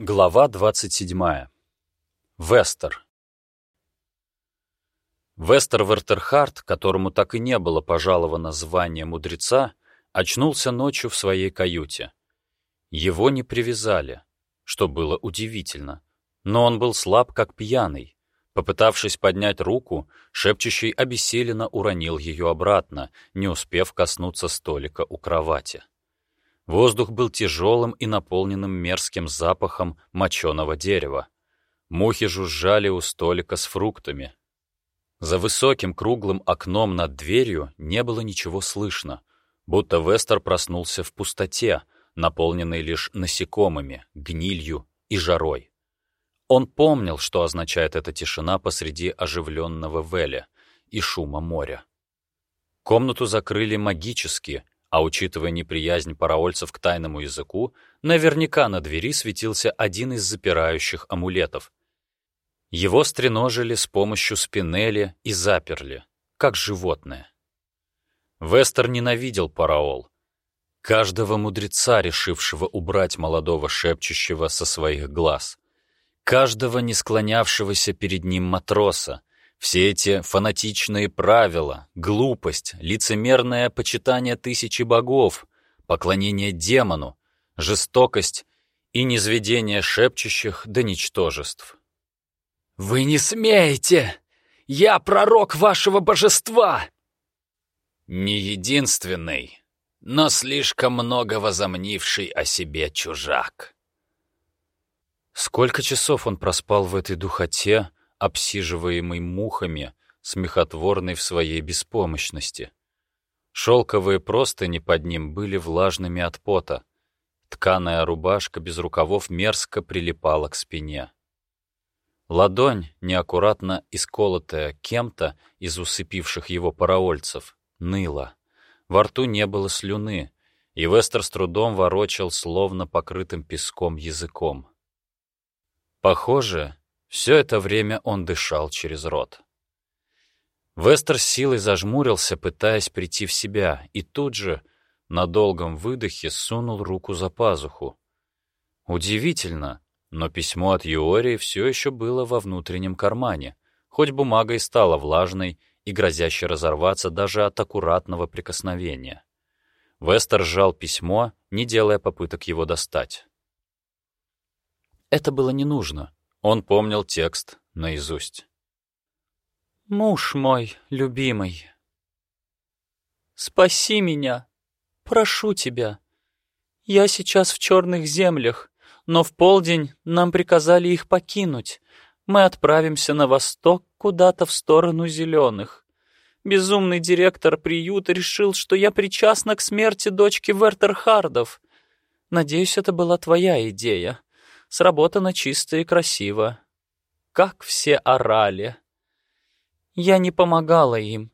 Глава 27. Вестер. Вестер Вертерхард, которому так и не было пожаловано звание мудреца, очнулся ночью в своей каюте. Его не привязали, что было удивительно, но он был слаб, как пьяный. Попытавшись поднять руку, шепчущий обессиленно уронил ее обратно, не успев коснуться столика у кровати. Воздух был тяжелым и наполненным мерзким запахом моченого дерева. Мухи жужжали у столика с фруктами. За высоким круглым окном над дверью не было ничего слышно, будто Вестер проснулся в пустоте, наполненной лишь насекомыми, гнилью и жарой. Он помнил, что означает эта тишина посреди оживленного Веля и шума моря. Комнату закрыли магически, а учитывая неприязнь параольцев к тайному языку, наверняка на двери светился один из запирающих амулетов. Его стреножили с помощью спинели и заперли, как животное. Вестер ненавидел параол. Каждого мудреца, решившего убрать молодого шепчущего со своих глаз. Каждого не склонявшегося перед ним матроса, все эти фанатичные правила, глупость, лицемерное почитание тысячи богов, поклонение демону, жестокость и низведение шепчущих до ничтожеств. «Вы не смеете! Я пророк вашего божества!» Не единственный, но слишком много возомнивший о себе чужак. Сколько часов он проспал в этой духоте, обсиживаемый мухами, смехотворный в своей беспомощности. Шелковые простыни под ним были влажными от пота. Тканая рубашка без рукавов мерзко прилипала к спине. Ладонь, неаккуратно исколотая кем-то из усыпивших его параольцев, ныла. Во рту не было слюны, и Вестер с трудом ворочал словно покрытым песком языком. Похоже, все это время он дышал через рот. Вестер с силой зажмурился, пытаясь прийти в себя, и тут же, на долгом выдохе, сунул руку за пазуху. Удивительно, но письмо от Юории все еще было во внутреннем кармане, хоть бумага и стала влажной и грозящей разорваться даже от аккуратного прикосновения. Вестер сжал письмо, не делая попыток его достать. Это было не нужно. Он помнил текст наизусть. «Муж мой любимый, спаси меня, прошу тебя. Я сейчас в черных землях, но в полдень нам приказали их покинуть. Мы отправимся на восток, куда-то в сторону зеленых. Безумный директор приюта решил, что я причастна к смерти дочки Вертерхардов. Надеюсь, это была твоя идея сработано чисто и красиво. Как все орали. Я не помогала им.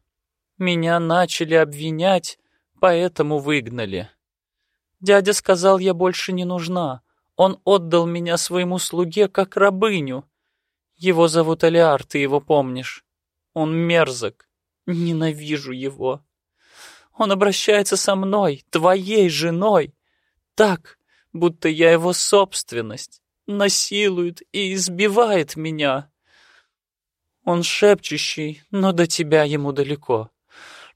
Меня начали обвинять, поэтому выгнали. Дядя сказал, я больше не нужна. Он отдал меня своему слуге как рабыню. Его зовут Алиар, ты его помнишь. Он мерзок. Ненавижу его. Он обращается со мной, твоей женой, так, будто я его собственность насилует и избивает меня. Он шепчущий, но до тебя ему далеко.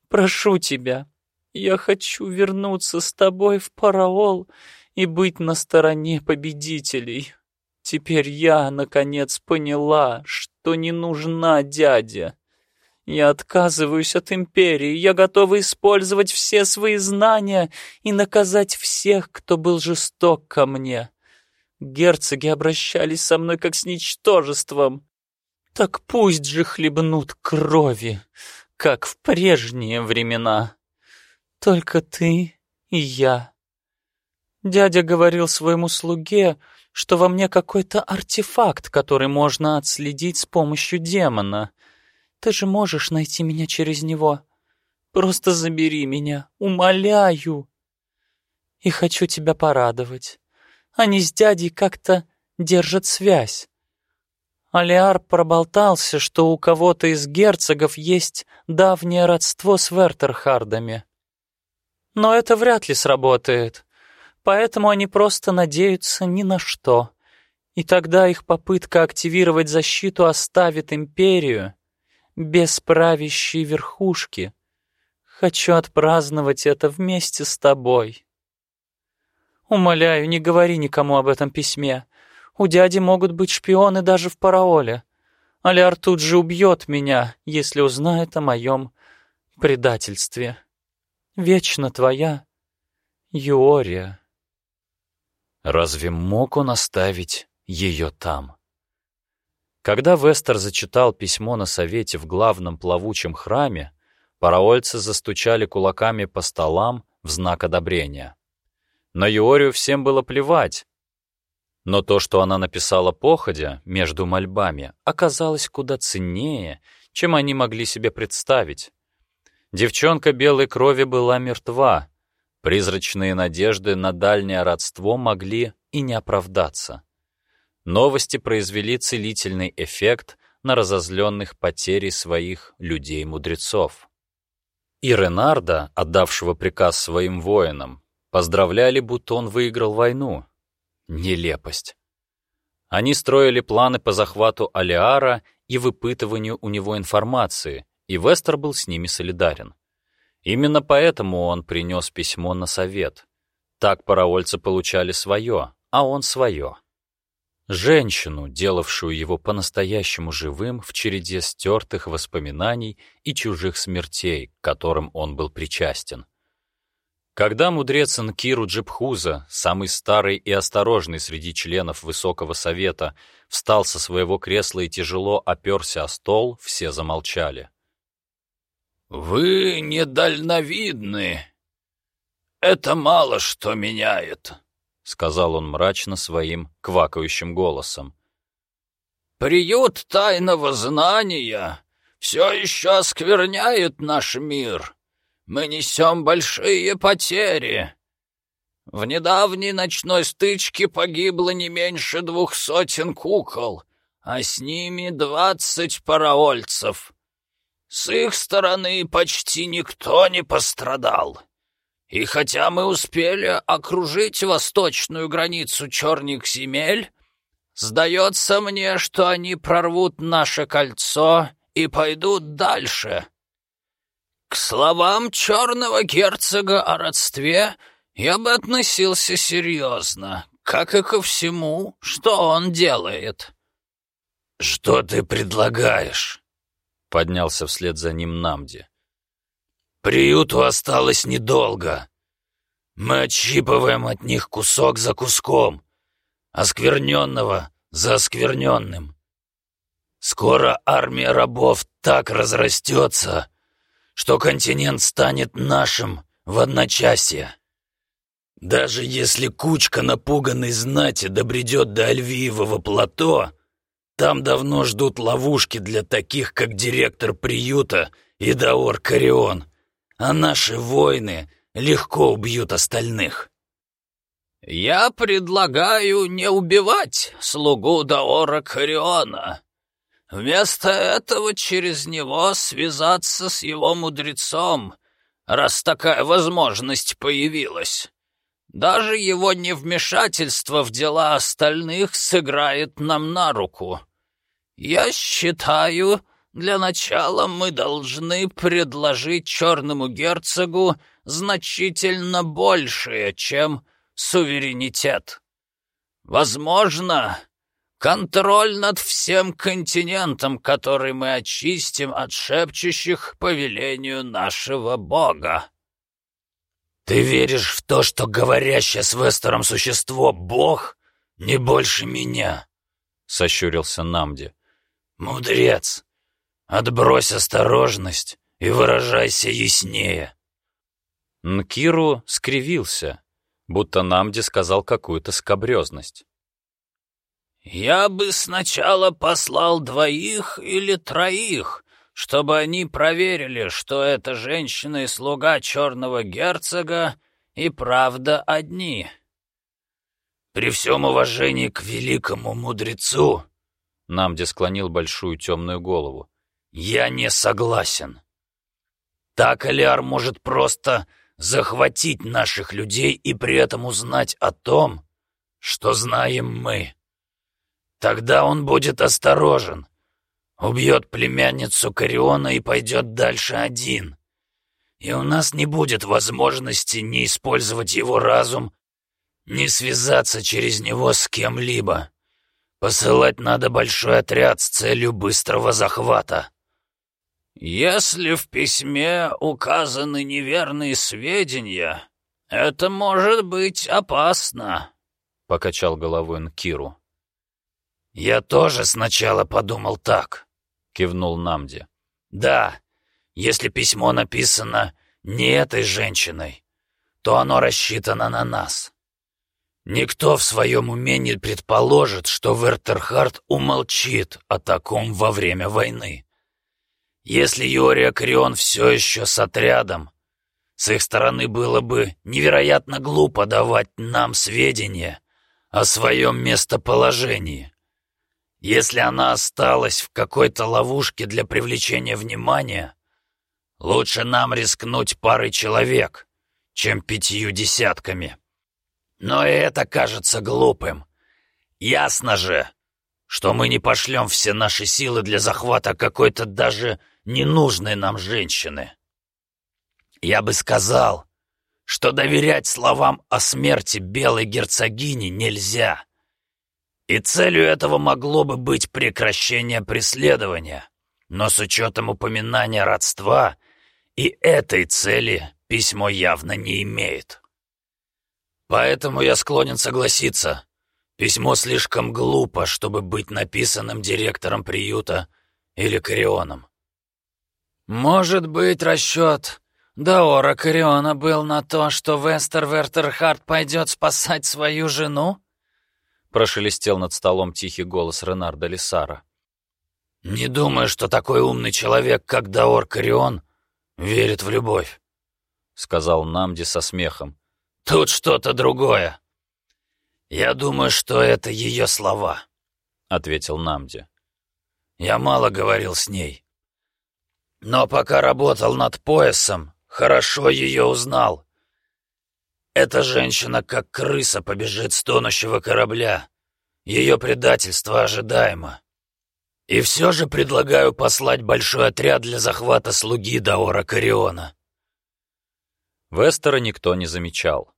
Прошу тебя, я хочу вернуться с тобой в Параол и быть на стороне победителей. Теперь я, наконец, поняла, что не нужна дядя. Я отказываюсь от империи, я готова использовать все свои знания и наказать всех, кто был жесток ко мне. Герцоги обращались со мной как с ничтожеством. Так пусть же хлебнут крови, как в прежние времена. Только ты и я. Дядя говорил своему слуге, что во мне какой-то артефакт, который можно отследить с помощью демона. Ты же можешь найти меня через него. Просто забери меня, умоляю. И хочу тебя порадовать. Они с дядей как-то держат связь. Алиар проболтался, что у кого-то из герцогов есть давнее родство с Вертерхардами. Но это вряд ли сработает, поэтому они просто надеются ни на что И тогда их попытка активировать защиту оставит империю без правящей верхушки. Хочу отпраздновать это вместе с тобой. Умоляю, не говори никому об этом письме. У дяди могут быть шпионы даже в параоле. Алиар тут же убьет меня, если узнает о моем предательстве. Вечно твоя Юория. Разве мог он оставить ее там? Когда Вестер зачитал письмо на совете в главном плавучем храме, параольцы застучали кулаками по столам в знак одобрения. На Юорию всем было плевать, но то, что она написала походя между мольбами, оказалось куда ценнее, чем они могли себе представить. Девчонка белой крови была мертва. Призрачные надежды на дальнее родство могли и не оправдаться. Новости произвели целительный эффект на разозленных потерей своих людей-мудрецов. И Ренарда, отдавшего приказ своим воинам, поздравляли, будто он выиграл войну. Нелепость. Они строили планы по захвату Алиара и выпытыванию у него информации, и Вестер был с ними солидарен. Именно поэтому он принес письмо на совет. Так паровольцы получали свое, а он свое. Женщину, делавшую его по-настоящему живым в череде стертых воспоминаний и чужих смертей, к которым он был причастен. Когда мудрец Нкиру Джипхуза, самый старый и осторожный среди членов Высокого Совета, встал со своего кресла и тяжело оперся о стол, все замолчали. «Вы недальновидны. Это мало что меняет», — сказал он мрачно своим квакающим голосом. «Приют тайного знания все еще оскверняет наш мир» Мы несем большие потери. В недавней ночной стычке погибло не меньше двух сотен кукол, а с ними двадцать параольцев. С их стороны почти никто не пострадал. И хотя мы успели окружить восточную границу черных земель, сдается мне, что они прорвут наше кольцо и пойдут дальше. К словам черного герцога о родстве я бы относился серьезно, как и ко всему, что он делает. «Что ты предлагаешь?» — поднялся вслед за ним Намди. «Приюту осталось недолго. Мы отщипываем от них кусок за куском, оскверненного за оскверненным. Скоро армия рабов так разрастется, что континент станет нашим в одночасье. Даже если кучка напуганной знати добредет до Альвиевого плато, там давно ждут ловушки для таких, как директор приюта и Даор Карион, а наши воины легко убьют остальных. «Я предлагаю не убивать слугу Даора Кариона», Вместо этого через него связаться с его мудрецом, раз такая возможность появилась. Даже его невмешательство в дела остальных сыграет нам на руку. Я считаю, для начала мы должны предложить черному герцогу значительно большее, чем суверенитет. Возможно, Контроль над всем континентом, который мы очистим от шепчущих по велению нашего бога. Ты веришь в то, что говорящее с Вестером существо — бог, не больше меня? — сощурился Намди. Мудрец, отбрось осторожность и выражайся яснее. Нкиру скривился, будто Намди сказал какую-то скобрезность. «Я бы сначала послал двоих или троих, чтобы они проверили, что эта женщина и слуга черного герцога и правда одни». «При всем уважении к великому мудрецу», — Намди склонил большую темную голову, — «я не согласен. Так Алиар может просто захватить наших людей и при этом узнать о том, что знаем мы». Тогда он будет осторожен. Убьет племянницу Кариона и пойдет дальше один. И у нас не будет возможности ни использовать его разум, ни связаться через него с кем-либо. Посылать надо большой отряд с целью быстрого захвата. Если в письме указаны неверные сведения, это может быть опасно, — покачал головой Нкиру. «Я тоже сначала подумал так», — кивнул Намди. «Да, если письмо написано не этой женщиной, то оно рассчитано на нас. Никто в своем уме не предположит, что Вертерхард умолчит о таком во время войны. Если Юрия Крион все еще с отрядом, с их стороны было бы невероятно глупо давать нам сведения о своем местоположении. Если она осталась в какой-то ловушке для привлечения внимания, лучше нам рискнуть парой человек, чем пятью десятками. Но и это кажется глупым. Ясно же, что мы не пошлем все наши силы для захвата какой-то даже ненужной нам женщины. Я бы сказал, что доверять словам о смерти белой герцогини нельзя. И целью этого могло бы быть прекращение преследования. Но с учетом упоминания родства и этой цели письмо явно не имеет. Поэтому я склонен согласиться. Письмо слишком глупо, чтобы быть написанным директором приюта или Корионом. Может быть, расчет Даора Кориона был на то, что Вестер Вертерхард пойдет спасать свою жену? Прошелестел над столом тихий голос Ренарда Лисара. «Не думаю, что такой умный человек, как Даор Корион, верит в любовь», — сказал Намди со смехом. Тут что-то другое. Я думаю, что это ее слова, ответил Намди. Я мало говорил с ней. Но пока работал над поясом, хорошо ее узнал. Эта женщина, как крыса, побежит с тонущего корабля. Ее предательство ожидаемо. И все же предлагаю послать большой отряд для захвата слуги Даора Кариона. Вестера никто не замечал.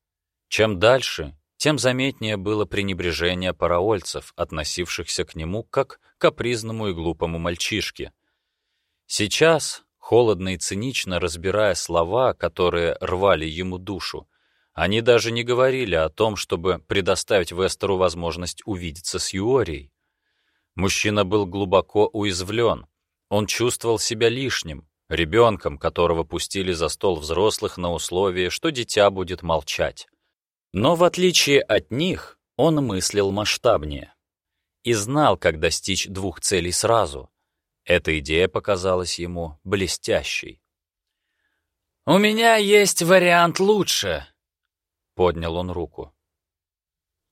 Чем дальше, тем заметнее было пренебрежение параольцев, относившихся к нему как к капризному и глупому мальчишке. Сейчас, холодно и цинично разбирая слова, которые рвали ему душу, они даже не говорили о том, чтобы предоставить Вестеру возможность увидеться с Юорией. Мужчина был глубоко уязвлен. Он чувствовал себя лишним, ребенком, которого пустили за стол взрослых на условии, что дитя будет молчать. Но в отличие от них, он мыслил масштабнее и знал, как достичь двух целей сразу. Эта идея показалась ему блестящей. «У меня есть вариант лучше», — поднял он руку.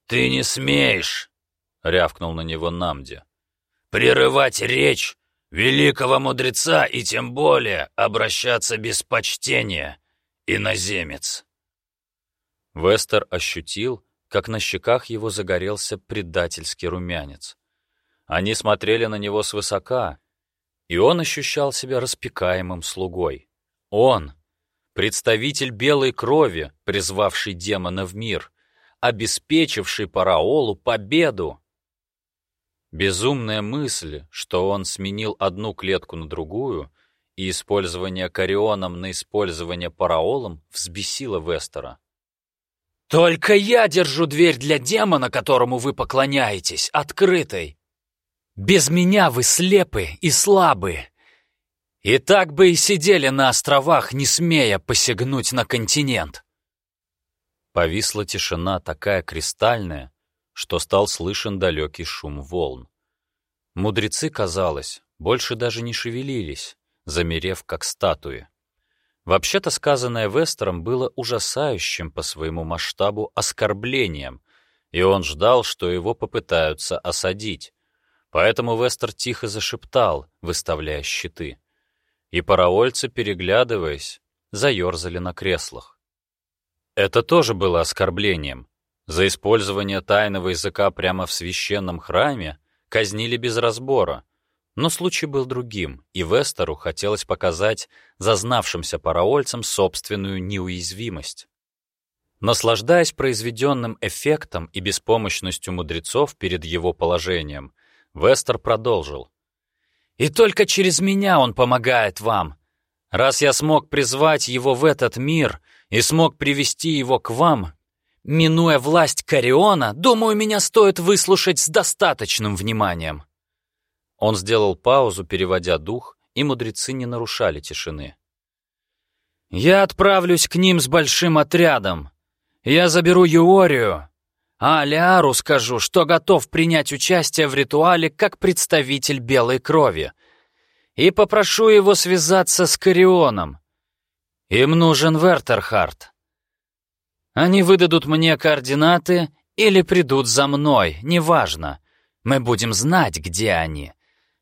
«Ты не смеешь», — рявкнул на него Намди, — «прерывать речь великого мудреца и тем более обращаться без почтения, иноземец». Вестер ощутил, как на щеках его загорелся предательский румянец. Они смотрели на него свысока, и он ощущал себя распекаемым слугой. Он, представитель белой крови, призвавший демона в мир, обеспечивший Параолу победу. Безумная мысль, что он сменил одну клетку на другую, и использование Карионом на использование Параолом взбесило Вестера. «Только я держу дверь для демона, которому вы поклоняетесь, открытой. Без меня вы слепы и слабы. И так бы и сидели на островах, не смея посягнуть на континент». Повисла тишина такая кристальная, что стал слышен далекий шум волн. Мудрецы, казалось, больше даже не шевелились, замерев как статуи. Вообще-то сказанное Вестером было ужасающим по своему масштабу оскорблением, и он ждал, что его попытаются осадить. Поэтому Вестер тихо зашептал, выставляя щиты. И параольцы, переглядываясь, заерзали на креслах. Это тоже было оскорблением. За использование тайного языка прямо в священном храме, казнили без разбора. Но случай был другим, и Вестеру хотелось показать зазнавшимся параольцам собственную неуязвимость. Наслаждаясь произведенным эффектом и беспомощностью мудрецов перед его положением, Вестер продолжил. «И только через меня он помогает вам. Раз я смог призвать его в этот мир и смог привести его к вам, минуя власть Кариона, думаю, меня стоит выслушать с достаточным вниманием». Он сделал паузу, переводя дух, и мудрецы не нарушали тишины. «Я отправлюсь к ним с большим отрядом. Я заберу Юорию, а Алиару скажу, что готов принять участие в ритуале как представитель белой крови. И попрошу его связаться с Карионом. Им нужен Вертерхард. Они выдадут мне координаты или придут за мной, неважно. Мы будем знать, где они.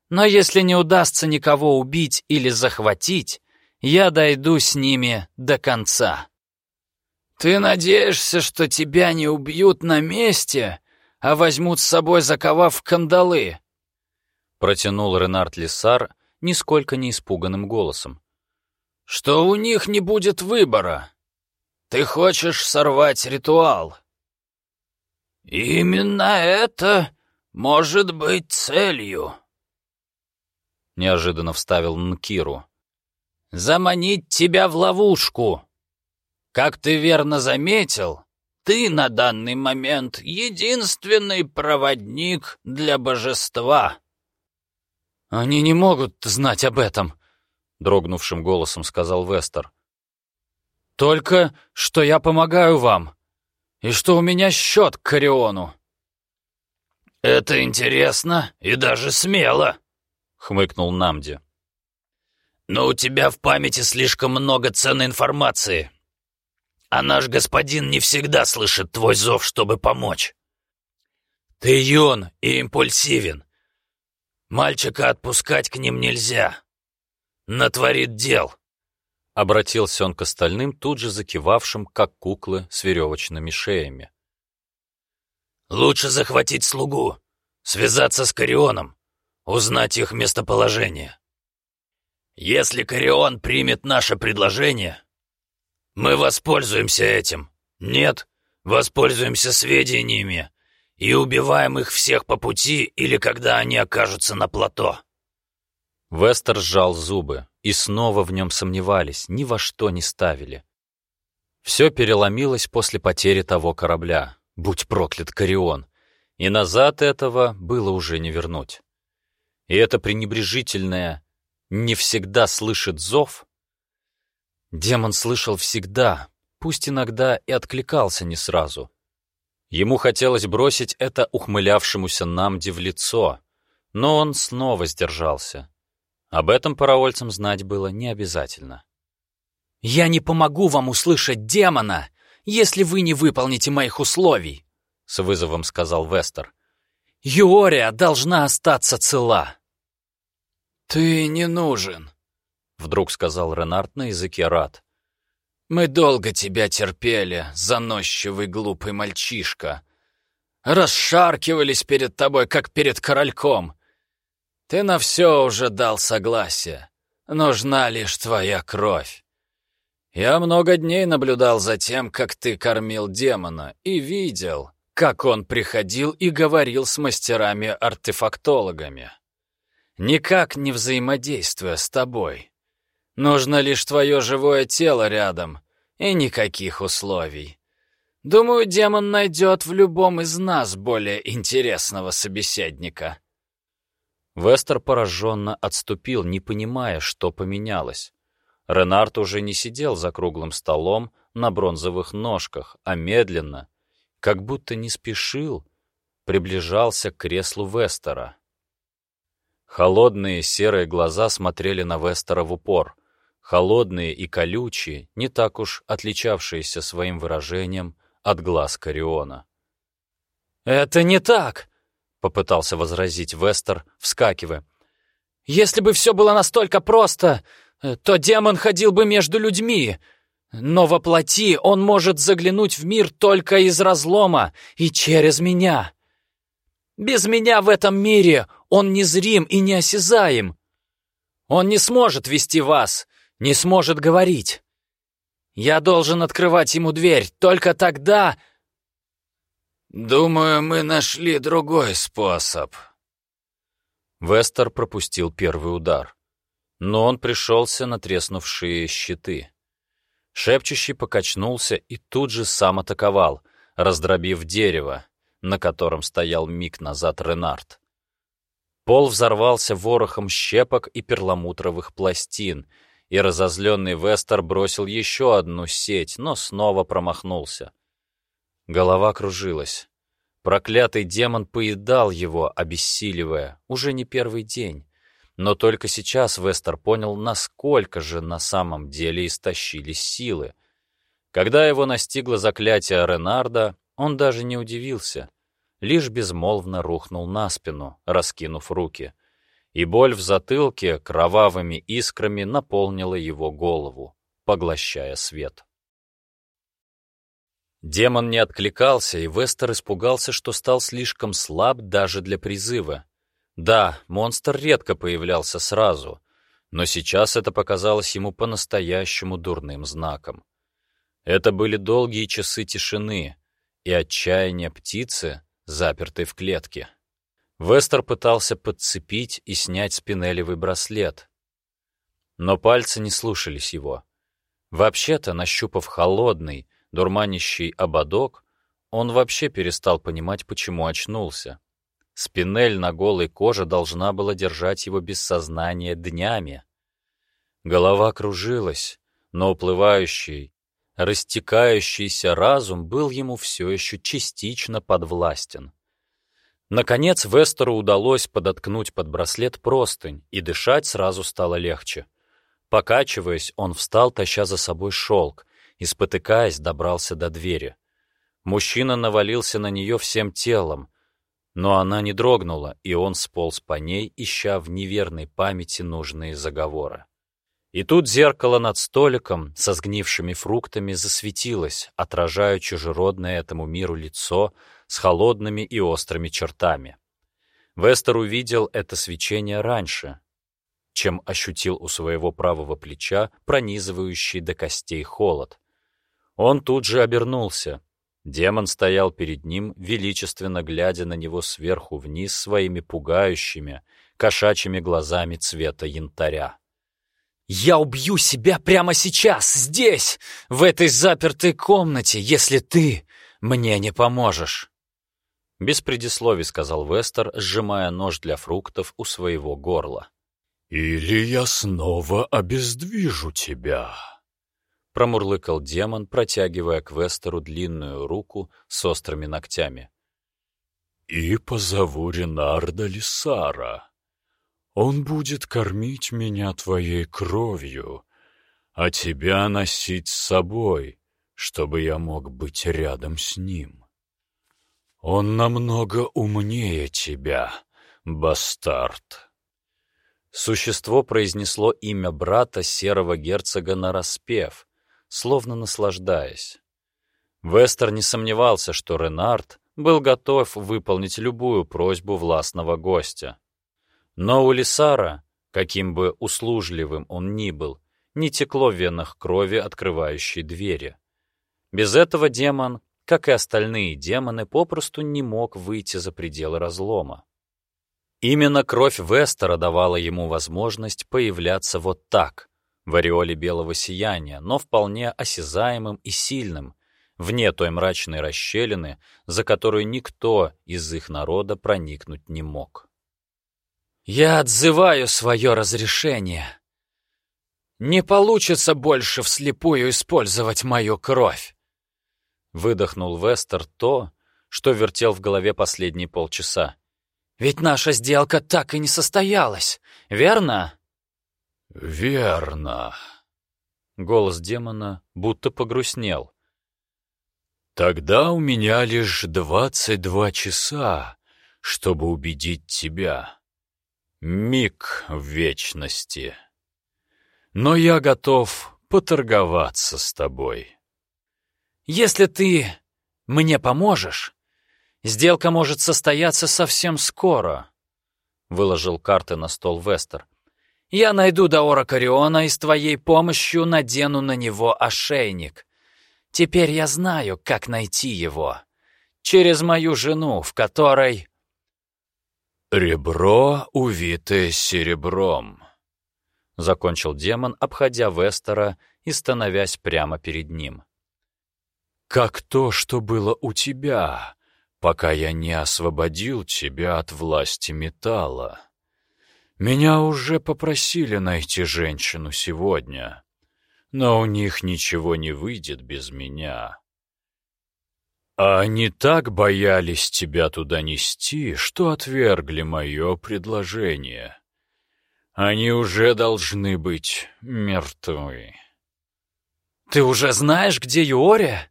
Но если не удастся никого убить или захватить, я дойду с ними до конца. «Ты надеешься, что тебя не убьют на месте, а возьмут с собой, заковав в кандалы?» Протянул Ренард Лиссар нисколько не испуганным голосом. «Что у них не будет выбора. Ты хочешь сорвать ритуал?» «Именно это может быть целью», — неожиданно вставил Нкиру. «Заманить тебя в ловушку, как ты верно заметил, ты на данный момент единственный проводник для божества. Они не могут знать об этом, дрогнувшим голосом сказал Вестер. Только что я помогаю вам, и что у меня счет к Кариону. Это интересно и даже смело, хмыкнул Намди. Но у тебя в памяти слишком много ценной информации. А наш господин не всегда слышит твой зов, чтобы помочь. Ты юн и импульсивен. Мальчика отпускать к ним нельзя. Натворит дел. Обратился он к остальным, тут же закивавшим, как куклы с веревочными шеями. «Лучше захватить слугу, связаться с Карионом, узнать их местоположение. Если Карион примет наше предложение, мы воспользуемся этим. Нет, воспользуемся сведениями и убиваем их всех по пути или когда они окажутся на плато». Вестер сжал зубы, и снова в нем сомневались, ни во что не ставили. Все переломилось после потери того корабля, будь проклят Корион, и назад этого было уже не вернуть. И это пренебрежительное «не всегда слышит зов» Демон слышал всегда, пусть иногда и откликался не сразу. Ему хотелось бросить это ухмылявшемуся Намди в лицо, но он снова сдержался. Об этом параольцам знать было не обязательно. «Я не помогу вам услышать демона, если вы не выполните моих условий», — с вызовом сказал Вестер. «Юория должна остаться цела». «Ты не нужен», — вдруг сказал Ренард на языке рад. «Мы долго тебя терпели, заносчивый глупый мальчишка. Расшаркивались перед тобой, как перед корольком. Ты на все уже дал согласие. Нужна лишь твоя кровь. Я много дней наблюдал за тем, как ты кормил демона, и видел, как он приходил и говорил с мастерами-артефактологами. Никак не взаимодействуя с тобой. Нужно лишь твое живое тело рядом, и никаких условий. Думаю, демон найдет в любом из нас более интересного собеседника». Вестер пораженно отступил, не понимая, что поменялось. Ренард уже не сидел за круглым столом на бронзовых ножках, а медленно, как будто не спешил, приближался к креслу Вестера. Холодные серые глаза смотрели на Вестера в упор — холодные и колючие, не так уж отличавшиеся своим выражением от глаз Кариона. «Это не так!» — попытался возразить Вестер, вскакивая. «Если бы все было настолько просто, э, то демон ходил бы между людьми. Но во плоти он может заглянуть в мир только из разлома и через меня». Без меня в этом мире он незрим и неосязаем. Он не сможет вести вас, не сможет говорить. Я должен открывать ему дверь, только тогда...» «Думаю, мы нашли другой способ». Вестер пропустил первый удар, но он пришелся на треснувшие щиты. Шепчущий покачнулся и тут же сам атаковал, раздробив дерево, на котором стоял миг назад Ренард. Пол взорвался ворохом щепок и перламутровых пластин, и разозленный Вестер бросил еще одну сеть, но снова промахнулся. Голова кружилась. Проклятый демон поедал его, обессиливая, уже не первый день. Но только сейчас Вестер понял, насколько же на самом деле истощились силы. Когда его настигло заклятие Ренарда, он даже не удивился, лишь безмолвно рухнул на спину, раскинув руки. И боль в затылке кровавыми искрами наполнила его голову, поглощая свет. Демон не откликался, и Вестер испугался, что стал слишком слаб даже для призыва. Да, монстр редко появлялся сразу, но сейчас это показалось ему по-настоящему дурным знаком. Это были долгие часы тишины и отчаяния птицы, запертой в клетке. Вестер пытался подцепить и снять спинелевый браслет, но пальцы не слушались его. Вообще-то, нащупав холодный, дурманящий ободок, он вообще перестал понимать, почему очнулся. Спинель на голой коже должна была держать его без сознания днями. Голова кружилась, но уплывающий, растекающийся разум был ему все еще частично подвластен. Наконец Вестеру удалось подоткнуть под браслет простынь, и дышать сразу стало легче. Покачиваясь, он встал, таща за собой шелк, и, спотыкаясь, добрался до двери. Мужчина навалился на нее всем телом, но она не дрогнула, и он сполз по ней, ища в неверной памяти нужные заговоры. И тут зеркало над столиком со сгнившими фруктами засветилось, отражая чужеродное этому миру лицо с холодными и острыми чертами. Вестер увидел это свечение раньше, чем ощутил у своего правого плеча пронизывающий до костей холод. Он тут же обернулся. Демон стоял перед ним, величественно глядя на него сверху вниз своими пугающими, кошачьими глазами цвета янтаря. «Я убью себя прямо сейчас, здесь, в этой запертой комнате, если ты мне не поможешь!» Без предисловий сказал Вестер, сжимая нож для фруктов у своего горла. «Или я снова обездвижу тебя!» промурлыкал демон, протягивая к Вестеру длинную руку с острыми ногтями. «И позову Ренарда Лисара. Он будет кормить меня твоей кровью, а тебя носить с собой, чтобы я мог быть рядом с ним. Он намного умнее тебя, бастард». Существо произнесло имя брата серого герцога нараспев, словно наслаждаясь. Вестер не сомневался, что Ренард был готов выполнить любую просьбу властного гостя. Но у Лисара, каким бы услужливым он ни был, не текло в венах крови, открывающей двери. Без этого демон, как и остальные демоны, попросту не мог выйти за пределы разлома. Именно кровь Вестера давала ему возможность появляться вот так, в ореоле белого сияния, но вполне осязаемым и сильным, вне той мрачной расщелины, за которую никто из их народа проникнуть не мог. «Я отзываю свое разрешение. Не получится больше вслепую использовать мою кровь!» Выдохнул Вестер то, что вертел в голове последние полчаса. «Ведь наша сделка так и не состоялась, верно?» «Верно». Голос демона будто погрустнел. «Тогда у меня лишь двадцать два часа, чтобы убедить тебя. Миг в вечности. Но я готов поторговаться с тобой». «Если ты мне поможешь, Сделка может состояться совсем скоро», — выложил карты на стол Вестер. «Я найду Даора Кариона и с твоей помощью надену на него ошейник. Теперь я знаю, как найти его. Через мою жену, в которой...» «Ребро, увитое серебром», — закончил демон, обходя Вестера и становясь прямо перед ним. «Как то, что было у тебя, пока я не освободил тебя от власти металла. Меня уже попросили найти женщину сегодня, но у них ничего не выйдет без меня». А они так боялись тебя туда нести, что отвергли мое предложение. Они уже должны быть мертвы. «Ты уже знаешь, где Юория?»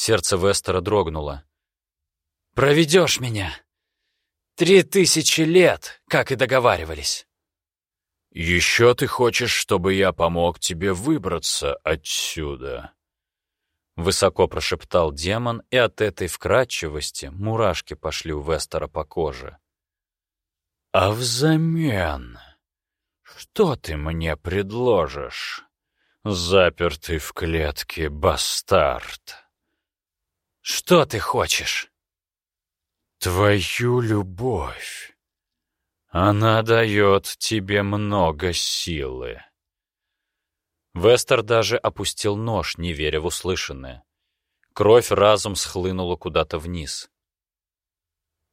Сердце Вестера дрогнуло. «Проведешь меня. Три тысячи лет, как и договаривались». «Еще ты хочешь, чтобы я помог тебе выбраться отсюда?» Высоко прошептал демон, и от этой вкрадчивости мурашки пошли у Вестера по коже. «А взамен что ты мне предложишь, запертый в клетке бастард?» «Что ты хочешь?» «Твою любовь. Она дает тебе много силы». Вестер даже опустил нож, не веря в услышанное. Кровь разом схлынула куда-то вниз.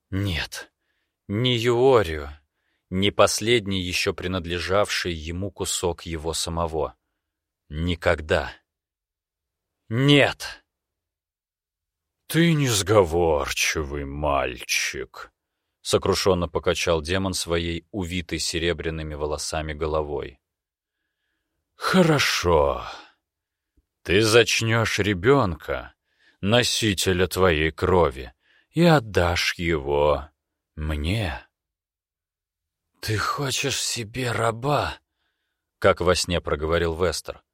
Нет, не Юорию, не последний еще принадлежавший ему кусок его самого. Никогда. Нет! «Ты несговорчивый мальчик», — сокрушенно покачал демон своей увитой серебряными волосами головой. «Хорошо. Ты зачнешь ребенка, носителя твоей крови, и отдашь его мне». «Ты хочешь себе раба?» — как во сне проговорил Вестер.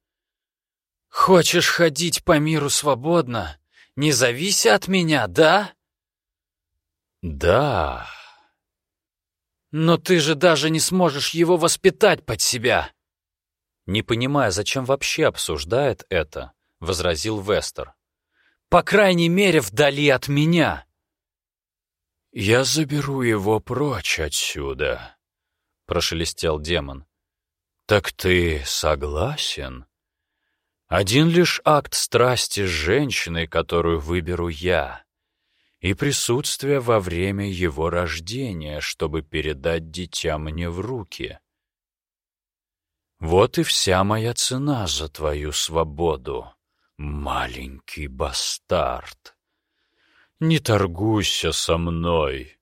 «Хочешь ходить по миру свободно, не завися от меня, да?» «Да». «Но ты же даже не сможешь его воспитать под себя!» Не понимая, зачем вообще обсуждает это, возразил Вестер. «По крайней мере, вдали от меня!» «Я заберу его прочь отсюда», — прошелестел демон. «Так ты согласен? Один лишь акт страсти с женщиной, которую выберу я, и присутствие во время его рождения, чтобы передать дитя мне в руки». Вот и вся моя цена за твою свободу, маленький бастард. Не торгуйся со мной,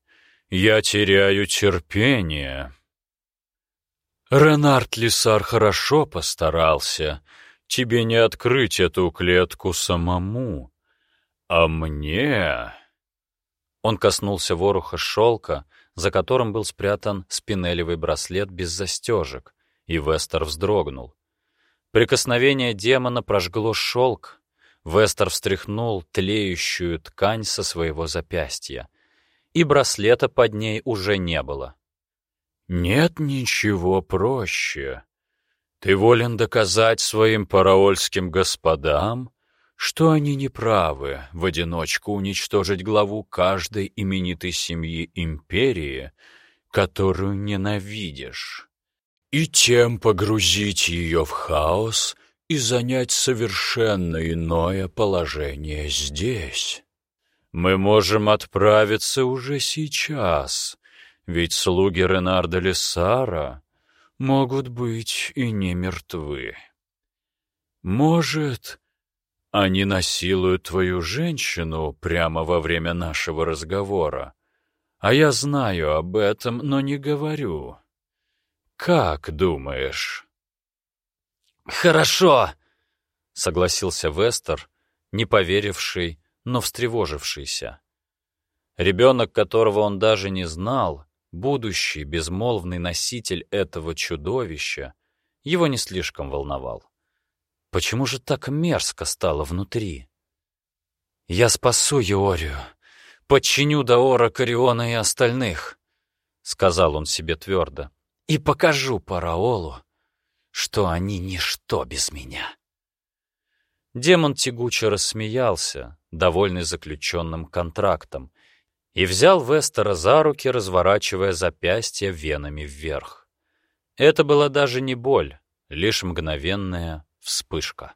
я теряю терпение. Ренард Лисар хорошо постарался, тебе не открыть эту клетку самому, а мне... Он коснулся воруха шелка, за которым был спрятан спинелевый браслет без застежек, и Вестер вздрогнул. Прикосновение демона прожгло шелк. Вестер встряхнул тлеющую ткань со своего запястья, и браслета под ней уже не было. «Нет ничего проще. Ты волен доказать своим параольским господам, что они неправы в одиночку уничтожить главу каждой именитой семьи империи, которую ненавидишь и тем погрузить ее в хаос и занять совершенно иное положение здесь. Мы можем отправиться уже сейчас, ведь слуги Ренарда Лесара могут быть и не мертвы. Может, они насилуют твою женщину прямо во время нашего разговора, а я знаю об этом, но не говорю. «Как думаешь?» «Хорошо», — согласился Вестер, не поверивший, но встревожившийся. Ребенок, которого он даже не знал, будущий безмолвный носитель этого чудовища, его не слишком волновал. Почему же так мерзко стало внутри? «Я спасу Еорию. подчиню Даора, Кариона и остальных», — сказал он себе твердо, — «и покажу Параолу, что они ничто без меня». Демон тягуче рассмеялся, довольный заключенным контрактом, и взял Вестера за руки, разворачивая запястье венами вверх. Это была даже не боль, лишь мгновенная вспышка.